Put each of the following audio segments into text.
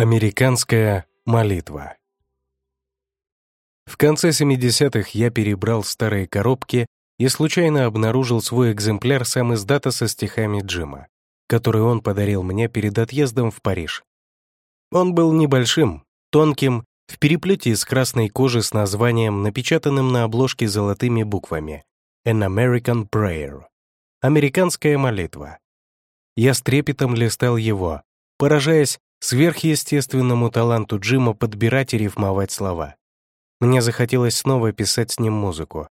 Американская молитва В конце 70-х я перебрал старые коробки и случайно обнаружил свой экземпляр сам из дата со стихами Джима, который он подарил мне перед отъездом в Париж. Он был небольшим, тонким, в переплете из красной кожи с названием, напечатанным на обложке золотыми буквами «An American Prayer» — «Американская молитва». Я с трепетом листал его, поражаясь сверхъестественному таланту Джима подбирать и рифмовать слова. Мне захотелось снова писать с ним музыку.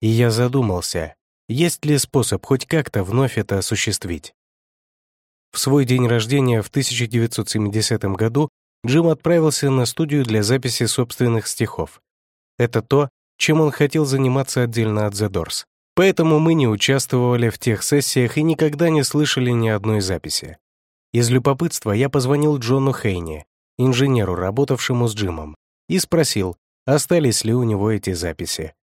И я задумался, есть ли способ хоть как-то вновь это осуществить. В свой день рождения в 1970 году Джим отправился на студию для записи собственных стихов. Это то, чем он хотел заниматься отдельно от The Doors. Поэтому мы не участвовали в тех сессиях и никогда не слышали ни одной записи. Из любопытства я позвонил Джону Хейни, инженеру, работавшему с Джимом, и спросил, остались ли у него эти записи.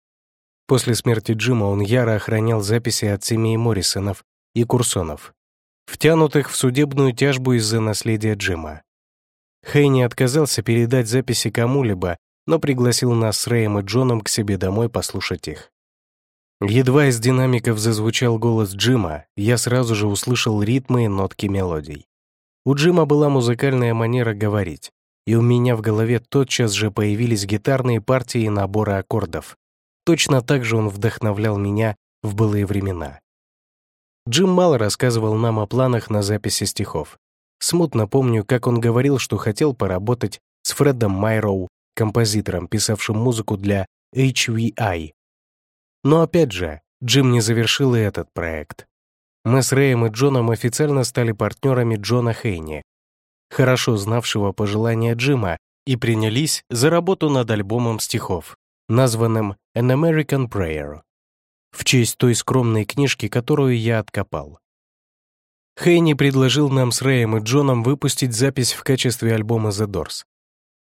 После смерти Джима он яро охранял записи от семей Моррисонов и Курсонов, втянутых в судебную тяжбу из-за наследия Джима. Хейни отказался передать записи кому-либо, но пригласил нас с Рэем и Джоном к себе домой послушать их. Едва из динамиков зазвучал голос Джима, я сразу же услышал ритмы и нотки мелодий. У Джима была музыкальная манера говорить, и у меня в голове тотчас же появились гитарные партии и наборы аккордов. Точно так же он вдохновлял меня в былые времена. Джим мало рассказывал нам о планах на записи стихов. Смутно помню, как он говорил, что хотел поработать с Фредом Майроу, композитором, писавшим музыку для HVI. Но опять же, Джим не завершил и этот проект. Мы с Рэем и Джоном официально стали партнерами Джона Хейни, хорошо знавшего пожелания Джима, и принялись за работу над альбомом стихов, названным «An American Prayer», в честь той скромной книжки, которую я откопал. Хейни предложил нам с Рэем и Джоном выпустить запись в качестве альбома The Doors.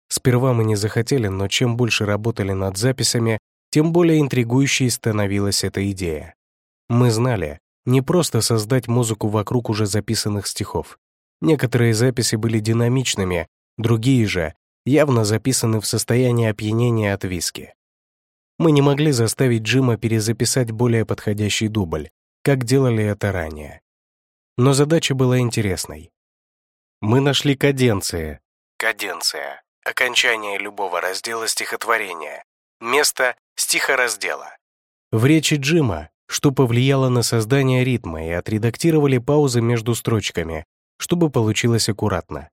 Сперва мы не захотели, но чем больше работали над записями, тем более интригующей становилась эта идея. Мы знали, не просто создать музыку вокруг уже записанных стихов. Некоторые записи были динамичными, другие же явно записаны в состоянии опьянения от виски. Мы не могли заставить Джима перезаписать более подходящий дубль, как делали это ранее. Но задача была интересной. Мы нашли каденции. Каденция — окончание любого раздела стихотворения, место стихораздела. В речи Джима что повлияло на создание ритма и отредактировали паузы между строчками, чтобы получилось аккуратно.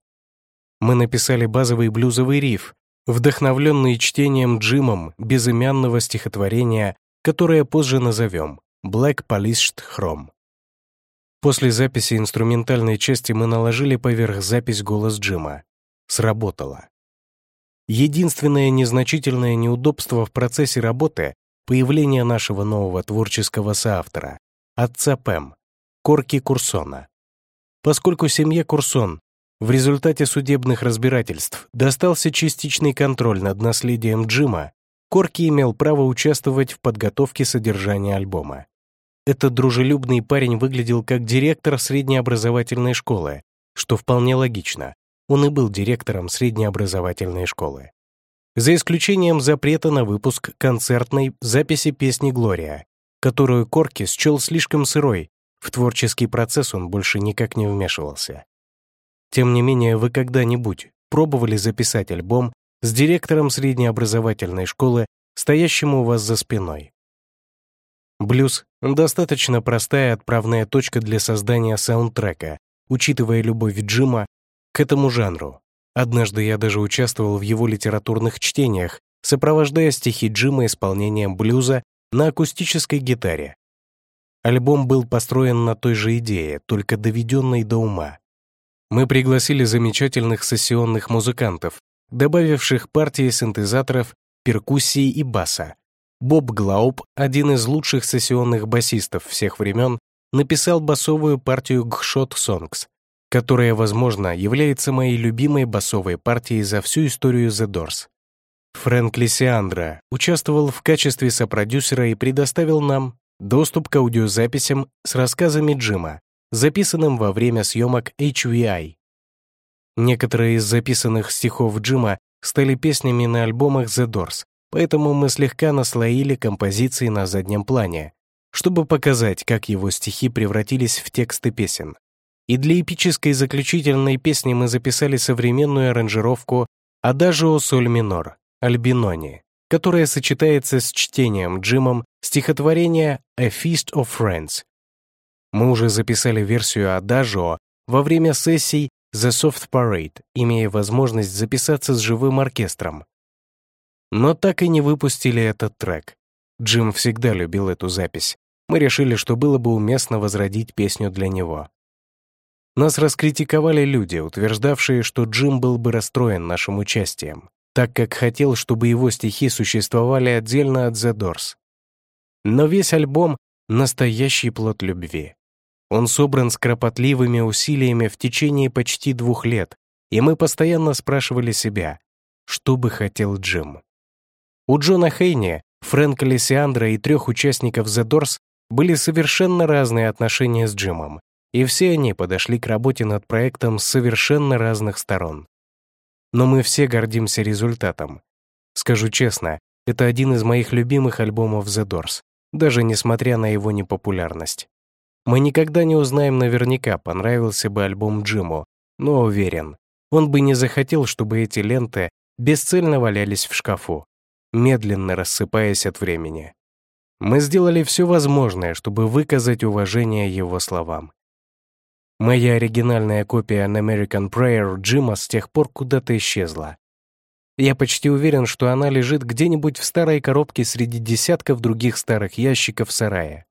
Мы написали базовый блюзовый риф, вдохновленный чтением Джимом безымянного стихотворения, которое позже назовем «Black Polished Chrome». После записи инструментальной части мы наложили поверх запись голос Джима. Сработало. Единственное незначительное неудобство в процессе работы появление нашего нового творческого соавтора, отца Пэм, Корки Курсона. Поскольку семье Курсон в результате судебных разбирательств достался частичный контроль над наследием Джима, Корки имел право участвовать в подготовке содержания альбома. Этот дружелюбный парень выглядел как директор среднеобразовательной школы, что вполне логично. Он и был директором среднеобразовательной школы за исключением запрета на выпуск концертной записи песни «Глория», которую Корки счел слишком сырой, в творческий процесс он больше никак не вмешивался. Тем не менее, вы когда-нибудь пробовали записать альбом с директором среднеобразовательной школы, стоящим у вас за спиной? Блюз — достаточно простая отправная точка для создания саундтрека, учитывая любовь Джима к этому жанру. Однажды я даже участвовал в его литературных чтениях, сопровождая стихи Джима исполнением блюза на акустической гитаре. Альбом был построен на той же идее, только доведенной до ума. Мы пригласили замечательных сессионных музыкантов, добавивших партии синтезаторов, перкуссии и баса. Боб Глауб, один из лучших сессионных басистов всех времен, написал басовую партию «Гшот Сонгс», которая, возможно, является моей любимой басовой партией за всю историю The Doors. Фрэнк Лисиандра участвовал в качестве сопродюсера и предоставил нам доступ к аудиозаписям с рассказами Джима, записанным во время съемок HVI. Некоторые из записанных стихов Джима стали песнями на альбомах The Doors, поэтому мы слегка наслоили композиции на заднем плане, чтобы показать, как его стихи превратились в тексты песен. И для эпической заключительной песни мы записали современную аранжировку «Адажио соль минор» Альбинони, которая сочетается с чтением Джимом стихотворения «A Feast of Friends». Мы уже записали версию Адажио во время сессий The Soft Parade, имея возможность записаться с живым оркестром. Но так и не выпустили этот трек. Джим всегда любил эту запись. Мы решили, что было бы уместно возродить песню для него. Нас раскритиковали люди, утверждавшие, что Джим был бы расстроен нашим участием, так как хотел, чтобы его стихи существовали отдельно от The Doors. Но весь альбом — настоящий плод любви. Он собран с кропотливыми усилиями в течение почти двух лет, и мы постоянно спрашивали себя, что бы хотел Джим. У Джона Хейни, Фрэнка Лесиандра и трех участников The Doors были совершенно разные отношения с Джимом, и все они подошли к работе над проектом с совершенно разных сторон. Но мы все гордимся результатом. Скажу честно, это один из моих любимых альбомов The Doors, даже несмотря на его непопулярность. Мы никогда не узнаем наверняка, понравился бы альбом Джиму, но уверен, он бы не захотел, чтобы эти ленты бесцельно валялись в шкафу, медленно рассыпаясь от времени. Мы сделали все возможное, чтобы выказать уважение его словам. Моя оригинальная копия An American Prayer Джима с тех пор куда-то исчезла. Я почти уверен, что она лежит где-нибудь в старой коробке среди десятков других старых ящиков в сарае.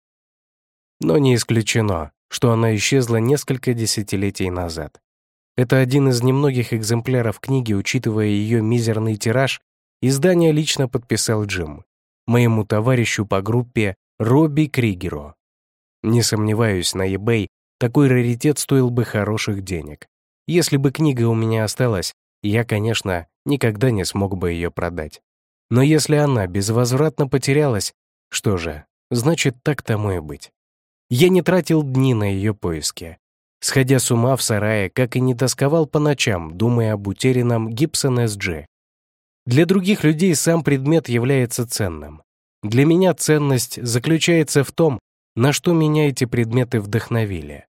Но не исключено, что она исчезла несколько десятилетий назад. Это один из немногих экземпляров книги, учитывая ее мизерный тираж, издание лично подписал Джим, моему товарищу по группе Робби Кригеру. Не сомневаюсь, на eBay такой раритет стоил бы хороших денег. Если бы книга у меня осталась, я, конечно, никогда не смог бы ее продать. Но если она безвозвратно потерялась, что же, значит, так тому и быть. Я не тратил дни на ее поиски. Сходя с ума в сарае, как и не тосковал по ночам, думая об утерянном Гибсон SG. Для других людей сам предмет является ценным. Для меня ценность заключается в том, на что меня эти предметы вдохновили.